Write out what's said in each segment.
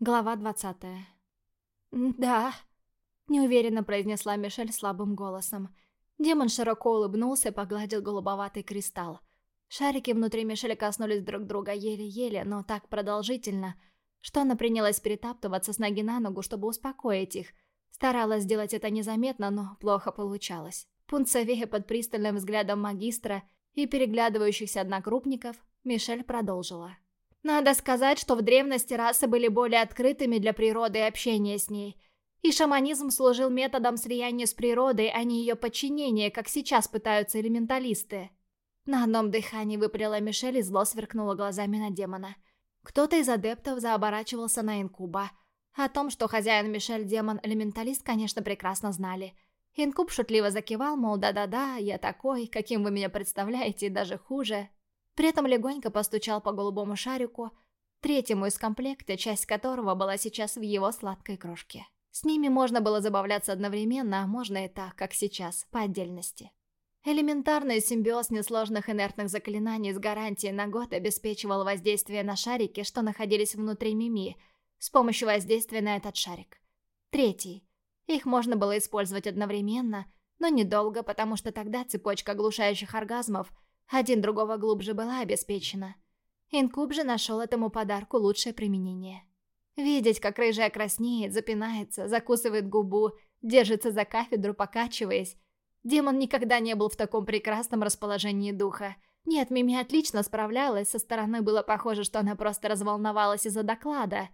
Глава двадцатая. «Да», — неуверенно произнесла Мишель слабым голосом. Демон широко улыбнулся и погладил голубоватый кристалл. Шарики внутри Мишель коснулись друг друга еле-еле, но так продолжительно, что она принялась перетаптываться с ноги на ногу, чтобы успокоить их. Старалась сделать это незаметно, но плохо получалось. Пунцовея под пристальным взглядом магистра и переглядывающихся однокрупников, Мишель продолжила. Надо сказать, что в древности расы были более открытыми для природы и общения с ней. И шаманизм служил методом слияния с природой, а не ее подчинения, как сейчас пытаются элементалисты. На одном дыхании выпалила Мишель и зло сверкнула глазами на демона. Кто-то из адептов заоборачивался на инкуба. О том, что хозяин Мишель демон-элементалист, конечно, прекрасно знали. Инкуб шутливо закивал, мол, да-да-да, я такой, каким вы меня представляете, даже хуже. При этом легонько постучал по голубому шарику, третьему из комплекта, часть которого была сейчас в его сладкой крошке. С ними можно было забавляться одновременно, а можно и так, как сейчас, по отдельности. Элементарный симбиоз несложных инертных заклинаний с гарантией на год обеспечивал воздействие на шарики, что находились внутри Мими, с помощью воздействия на этот шарик. Третий. Их можно было использовать одновременно, но недолго, потому что тогда цепочка оглушающих оргазмов – один другого глубже была обеспечена. Инкуб же нашел этому подарку лучшее применение. Видеть, как рыжая краснеет, запинается, закусывает губу, держится за кафедру, покачиваясь. Демон никогда не был в таком прекрасном расположении духа. Нет, Мими отлично справлялась, со стороны было похоже, что она просто разволновалась из-за доклада.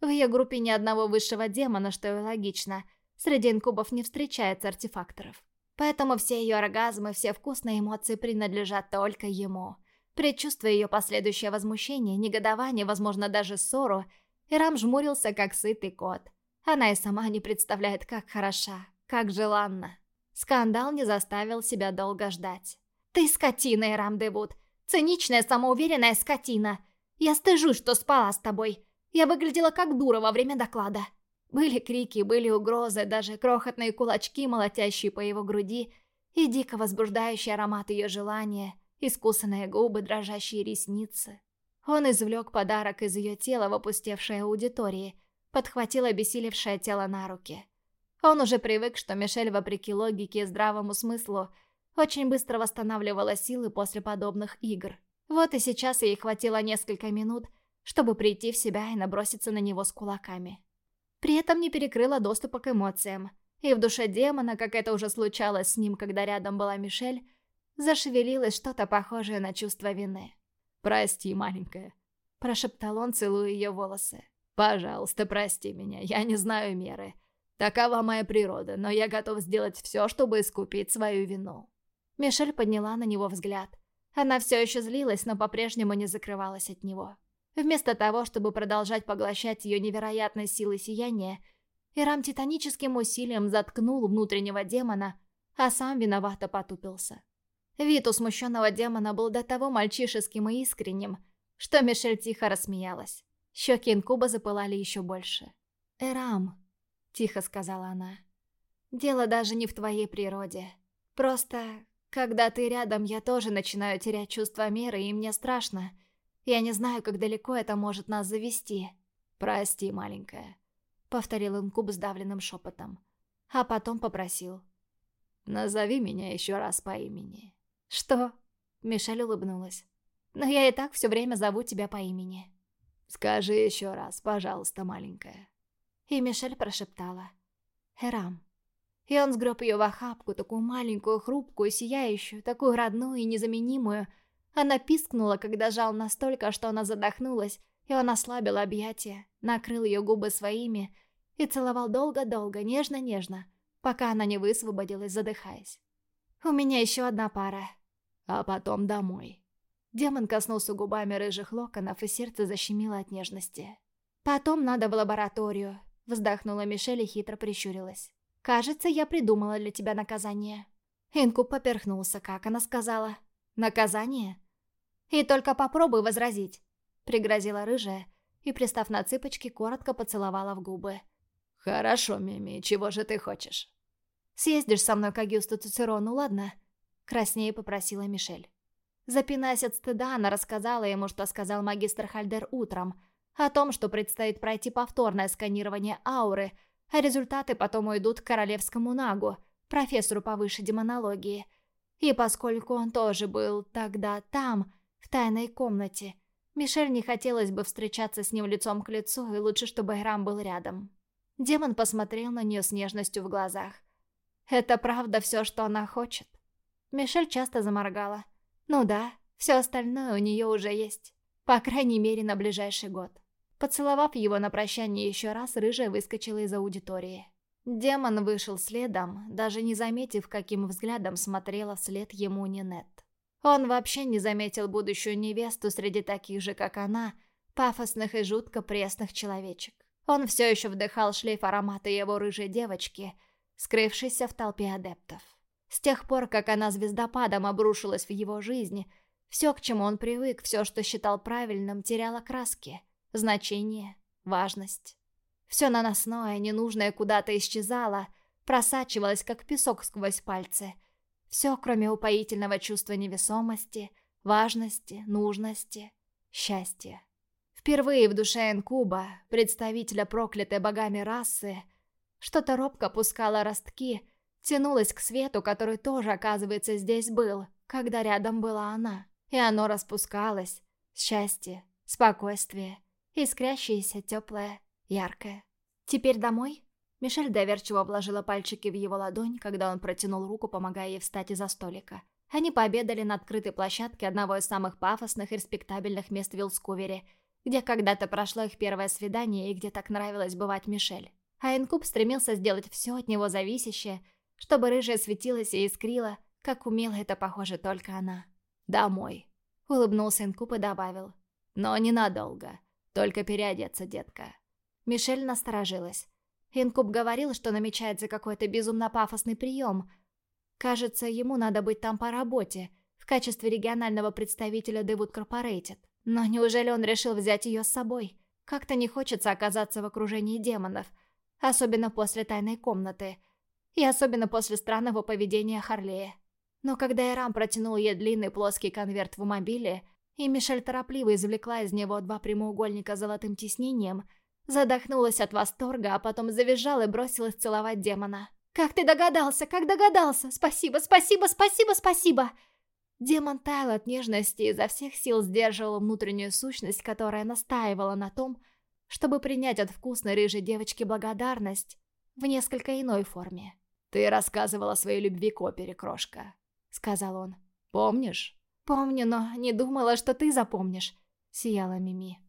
В ее группе ни одного высшего демона, что и логично. Среди инкубов не встречается артефакторов. Поэтому все ее оргазмы, все вкусные эмоции принадлежат только ему. Предчувствуя ее последующее возмущение, негодование, возможно, даже ссору, Ирам жмурился, как сытый кот. Она и сама не представляет, как хороша, как желанна. Скандал не заставил себя долго ждать. «Ты скотина, Ирам Девуд! Циничная, самоуверенная скотина! Я стыжусь, что спала с тобой! Я выглядела как дура во время доклада!» Были крики, были угрозы, даже крохотные кулачки, молотящие по его груди, и дико возбуждающий аромат ее желания, искусанные губы, дрожащие ресницы. Он извлек подарок из ее тела в опустевшей аудитории, подхватил обессилевшее тело на руки. Он уже привык, что Мишель, вопреки логике и здравому смыслу, очень быстро восстанавливала силы после подобных игр. Вот и сейчас ей хватило несколько минут, чтобы прийти в себя и наброситься на него с кулаками. При этом не перекрыла доступа к эмоциям. И в душе демона, как это уже случалось с ним, когда рядом была Мишель, зашевелилось что-то похожее на чувство вины. «Прости, маленькая», – прошептал он, целуя ее волосы. «Пожалуйста, прости меня, я не знаю меры. Такова моя природа, но я готов сделать все, чтобы искупить свою вину». Мишель подняла на него взгляд. Она все еще злилась, но по-прежнему не закрывалась от него. Вместо того, чтобы продолжать поглощать ее невероятной силой сияния, Ирам титаническим усилием заткнул внутреннего демона, а сам виновато потупился. Вид у смущенного демона был до того мальчишеским и искренним, что Мишель тихо рассмеялась. Щеки инкуба запылали еще больше. «Эрам», — тихо сказала она, — «дело даже не в твоей природе. Просто, когда ты рядом, я тоже начинаю терять чувство меры, и мне страшно, я не знаю, как далеко это может нас завести. Прости, маленькая. Повторил инкуб сдавленным шепотом. А потом попросил. Назови меня еще раз по имени. Что? Мишель улыбнулась. Но я и так все время зову тебя по имени. Скажи еще раз, пожалуйста, маленькая. И Мишель прошептала. Эрам. И он сгреб ее в охапку, такую маленькую, хрупкую, сияющую, такую родную и незаменимую, она пискнула, когда жал настолько, что она задохнулась, и он ослабил объятия, накрыл ее губы своими и целовал долго-долго, нежно-нежно, пока она не высвободилась, задыхаясь. «У меня еще одна пара». «А потом домой». Демон коснулся губами рыжих локонов, и сердце защемило от нежности. «Потом надо в лабораторию», — вздохнула Мишель и хитро прищурилась. «Кажется, я придумала для тебя наказание». Инкуб поперхнулся, как она сказала. «Наказание?» «И только попробуй возразить», — пригрозила рыжая и, пристав на цыпочки, коротко поцеловала в губы. «Хорошо, Мими, чего же ты хочешь?» «Съездишь со мной к Агюсту Цицерону, ладно?» — краснее попросила Мишель. Запинаясь от стыда, она рассказала ему, что сказал магистр Хальдер утром, О том, что предстоит пройти повторное сканирование ауры, а результаты потом уйдут к королевскому нагу, профессору по высшей демонологии. И поскольку он тоже был тогда там, в тайной комнате, Мишель не хотелось бы встречаться с ним лицом к лицу, и лучше, чтобы Ирам был рядом. Демон посмотрел на нее с нежностью в глазах. «Это правда все, что она хочет?» Мишель часто заморгала. «Ну да, все остальное у нее уже есть. По крайней мере, на ближайший год». Поцеловав его на прощание еще раз, рыжая выскочила из аудитории. Демон вышел следом, даже не заметив, каким взглядом смотрела вслед ему Нинет. Он вообще не заметил будущую невесту среди таких же, как она, пафосных и жутко пресных человечек. Он все еще вдыхал шлейф аромата его рыжей девочки, скрывшейся в толпе адептов. С тех пор, как она звездопадом обрушилась в его жизнь, все, к чему он привык, все, что считал правильным, теряло краски, значение, важность. Все наносное, ненужное куда-то исчезало, просачивалось, как песок сквозь пальцы. Все, кроме упоительного чувства невесомости, важности, нужности, счастья. Впервые в душе Энкуба, представителя проклятой богами расы, что-то робко пускало ростки, тянулось к свету, который тоже, оказывается, здесь был, когда рядом была она. И оно распускалось. Счастье, спокойствие, искрящееся, теплое, яркое. «Теперь домой?» Мишель доверчиво вложила пальчики в его ладонь, когда он протянул руку, помогая ей встать из-за столика. Они пообедали на открытой площадке одного из самых пафосных и респектабельных мест в Вилскувере – где когда-то прошло их первое свидание и где так нравилось бывать Мишель. А Инкуб стремился сделать все от него зависящее, чтобы рыжая светилась и искрила, как умела это, похоже, только она. «Домой», — улыбнулся Инкуб и добавил. «Но ненадолго. Только переодеться, детка». Мишель насторожилась. Инкуб говорил, что намечается какой-то безумно пафосный прием. Кажется, ему надо быть там по работе, в качестве регионального представителя Дэвуд Корпорейтед. Но неужели он решил взять ее с собой? Как-то не хочется оказаться в окружении демонов, особенно после тайной комнаты, и особенно после странного поведения Харлея. Но когда Ирам протянул ей длинный плоский конверт в мобиле, и Мишель торопливо извлекла из него два прямоугольника с золотым тиснением, задохнулась от восторга, а потом завизжала и бросилась целовать демона. «Как ты догадался? Как догадался? Спасибо, спасибо, спасибо, спасибо!» Демон таял от нежности и изо всех сил сдерживал внутреннюю сущность, которая настаивала на том, чтобы принять от вкусной рыжей девочки благодарность в несколько иной форме. «Ты рассказывала о своей любви к опере, крошка», — сказал он. «Помнишь?» «Помню, но не думала, что ты запомнишь», — сияла Мими.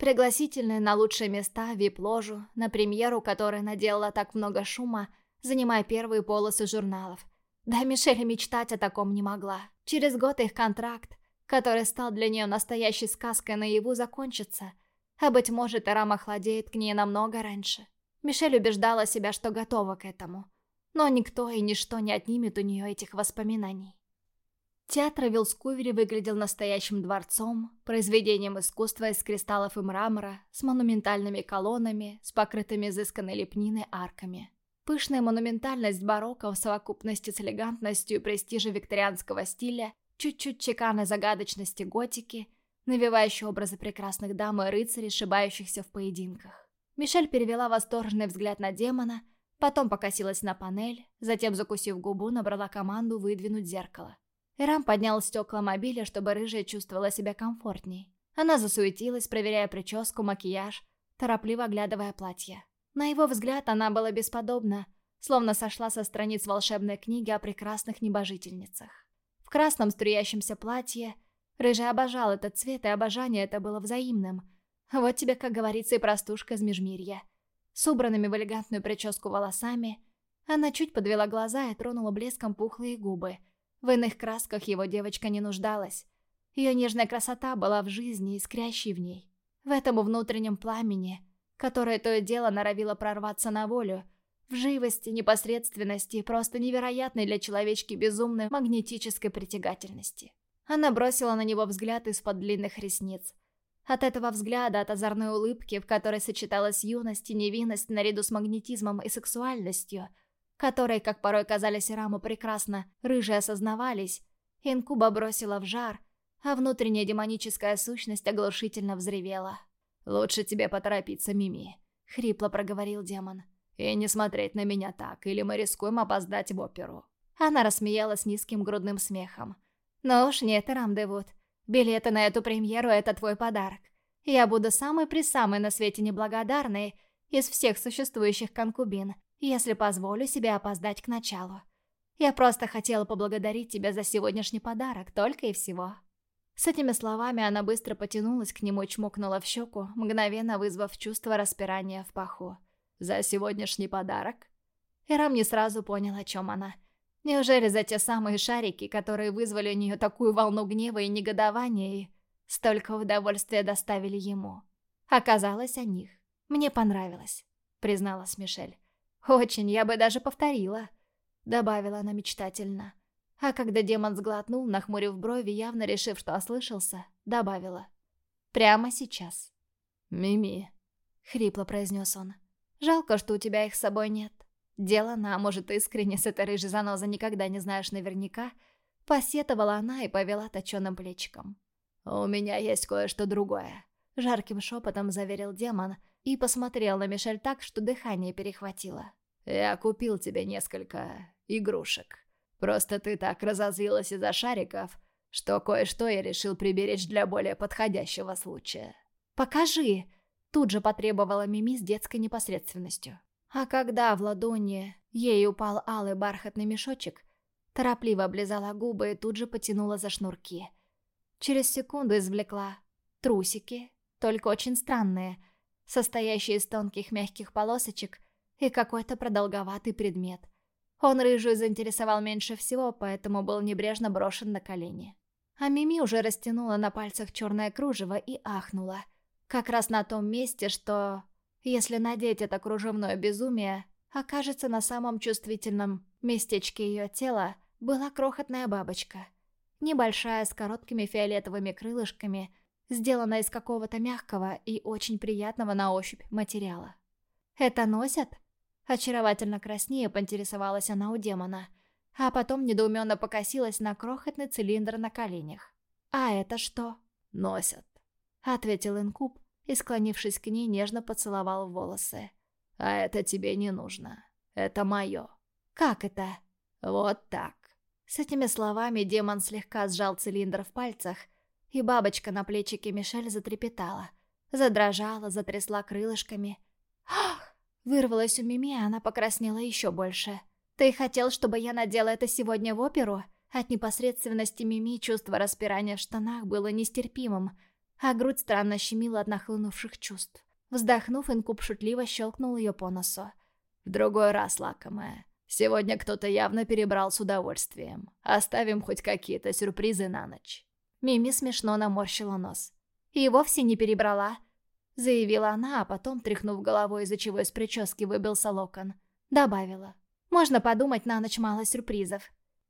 Пригласительные на лучшие места, вип-ложу, на премьеру, которая наделала так много шума, занимая первые полосы журналов. Да, Мишель мечтать о таком не могла. Через год их контракт, который стал для нее настоящей сказкой наяву, закончится. А быть может, Рам охладеет к ней намного раньше. Мишель убеждала себя, что готова к этому. Но никто и ничто не отнимет у нее этих воспоминаний. Театр Вилскувери выглядел настоящим дворцом, произведением искусства из кристаллов и мрамора, с монументальными колоннами, с покрытыми изысканной лепниной арками. Пышная монументальность барокко в совокупности с элегантностью и престижем викторианского стиля, чуть-чуть чеканной загадочности готики, навевающей образы прекрасных дам и рыцарей, сшибающихся в поединках. Мишель перевела восторженный взгляд на демона, потом покосилась на панель, затем, закусив губу, набрала команду выдвинуть зеркало. Ирам поднял стекла мобиля, чтобы рыжая чувствовала себя комфортней. Она засуетилась, проверяя прическу, макияж, торопливо оглядывая платье. На его взгляд она была бесподобна, словно сошла со страниц волшебной книги о прекрасных небожительницах. В красном струящемся платье Рыжий обожал этот цвет, и обожание это было взаимным. Вот тебе, как говорится, и простушка из Межмирья. С убранными в элегантную прическу волосами, она чуть подвела глаза и тронула блеском пухлые губы. В иных красках его девочка не нуждалась. Ее нежная красота была в жизни, искрящей в ней. В этом внутреннем пламени – которое то и дело норовило прорваться на волю, в живости, непосредственности и просто невероятной для человечки безумной магнетической притягательности. Она бросила на него взгляд из-под длинных ресниц. От этого взгляда, от озорной улыбки, в которой сочеталась юность и невинность наряду с магнетизмом и сексуальностью, которые, как порой казались Раму прекрасно, рыжие осознавались, инкуба бросила в жар, а внутренняя демоническая сущность оглушительно взревела. Лучше тебе поторопиться, Мими», — хрипло проговорил демон. «И не смотреть на меня так, или мы рискуем опоздать в оперу». Она рассмеялась низким грудным смехом. «Ну уж нет, Рамдевуд. Билеты на эту премьеру — это твой подарок. Я буду самой-присамой на свете неблагодарной из всех существующих конкубин, если позволю себе опоздать к началу. Я просто хотела поблагодарить тебя за сегодняшний подарок, только и всего». С этими словами она быстро потянулась к нему и чмокнула в щеку, мгновенно вызвав чувство распирания в паху. «За сегодняшний подарок?» Ирам не сразу понял, о чем она. Неужели за те самые шарики, которые вызвали у нее такую волну гнева и негодования, и столько удовольствия доставили ему? Оказалось, о них. Мне понравилось, призналась Мишель. Очень, я бы даже повторила, добавила она мечтательно. А когда демон сглотнул, нахмурив брови, явно решив, что ослышался, добавила. «Прямо сейчас». «Мими», — хрипло произнес он. «Жалко, что у тебя их с собой нет. Делана, а может искренне с этой рыжей занозой никогда не знаешь наверняка, посетовала она и повела точеным плечиком. «У меня есть кое-что другое», — жарким шепотом заверил демон и посмотрел на Мишель так, что дыхание перехватило. «Я купил тебе несколько игрушек». Просто ты так разозлилась из-за шариков, что кое-что я решил приберечь для более подходящего случая. «Покажи!» — тут же потребовала Мими с детской непосредственностью. А когда в ладони ей упал алый бархатный мешочек, торопливо облизала губы и тут же потянула за шнурки. Через секунду извлекла трусики, только очень странные, состоящие из тонких мягких полосочек и какой-то продолговатый предмет — он рыжую заинтересовал меньше всего, поэтому был небрежно брошен на колени. А Мими уже растянула на пальцах черное кружево и ахнула. Как раз на том месте, что, если надеть это кружевное безумие, окажется на самом чувствительном местечке ее тела, была крохотная бабочка. Небольшая, с короткими фиолетовыми крылышками, сделанная из какого-то мягкого и очень приятного на ощупь материала. «Это носят?» Очаровательно краснее поинтересовалась она у демона, а потом недоуменно покосилась на крохотный цилиндр на коленях. «А это что?» «Носят», — ответил инкуб и, склонившись к ней, нежно поцеловал волосы. «А это тебе не нужно. Это мое». «Как это?» «Вот так». С этими словами демон слегка сжал цилиндр в пальцах, и бабочка на плечике Мишель затрепетала, задрожала, затрясла крылышками. «Ах!» Вырвалась у Мими, а она покраснела еще больше. «Ты хотел, чтобы я надела это сегодня в оперу?» От непосредственности Мими чувство распирания в штанах было нестерпимым, а грудь странно щемила от нахлынувших чувств. Вздохнув, Инкуб шутливо щелкнул ее по носу. «В другой раз, лакомая. Сегодня кто-то явно перебрал с удовольствием. Оставим хоть какие-то сюрпризы на ночь». Мими смешно наморщила нос. «И вовсе не перебрала заявила она, а потом, тряхнув головой, из-за чего из прически выбился локон, добавила. «Можно подумать, на ночь мало сюрпризов.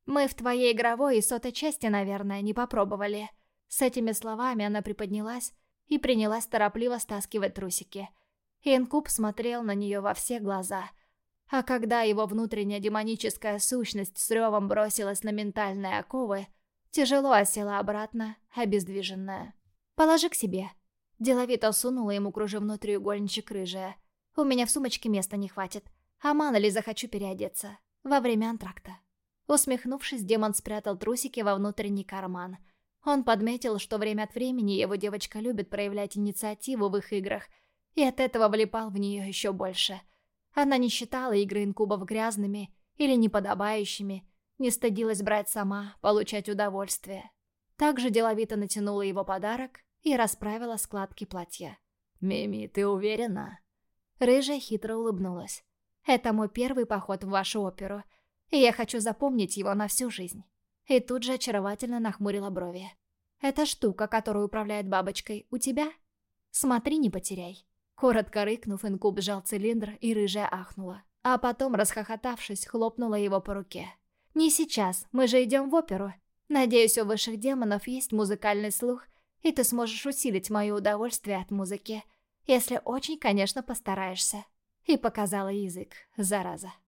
Мы в твоей игровой и сотой части, наверное, не попробовали». С этими словами она приподнялась и принялась торопливо стаскивать трусики. Инкуб смотрел на нее во все глаза. А когда его внутренняя демоническая сущность с ревом бросилась на ментальные оковы, тяжело осела обратно, обездвиженная. «Положи к себе», Деловито сунула ему кружевной треугольничек рыжая. «У меня в сумочке места не хватит. А мало ли захочу переодеться. Во время антракта». Усмехнувшись, демон спрятал трусики во внутренний карман. Он подметил, что время от времени его девочка любит проявлять инициативу в их играх, и от этого влипал в нее еще больше. Она не считала игры инкубов грязными или неподобающими, не стыдилась брать сама, получать удовольствие. Также деловито натянула его подарок и расправила складки платья. «Мими, ты уверена?» Рыжая хитро улыбнулась. «Это мой первый поход в вашу оперу, и я хочу запомнить его на всю жизнь». И тут же очаровательно нахмурила брови. «Эта штука, которая управляет бабочкой, у тебя? Смотри, не потеряй». Коротко рыкнув, инкуб сжал цилиндр, и рыжая ахнула. А потом, расхохотавшись, хлопнула его по руке. «Не сейчас, мы же идем в оперу. Надеюсь, у высших демонов есть музыкальный слух и ты сможешь усилить мое удовольствие от музыки, если очень, конечно, постараешься». И показала язык, зараза.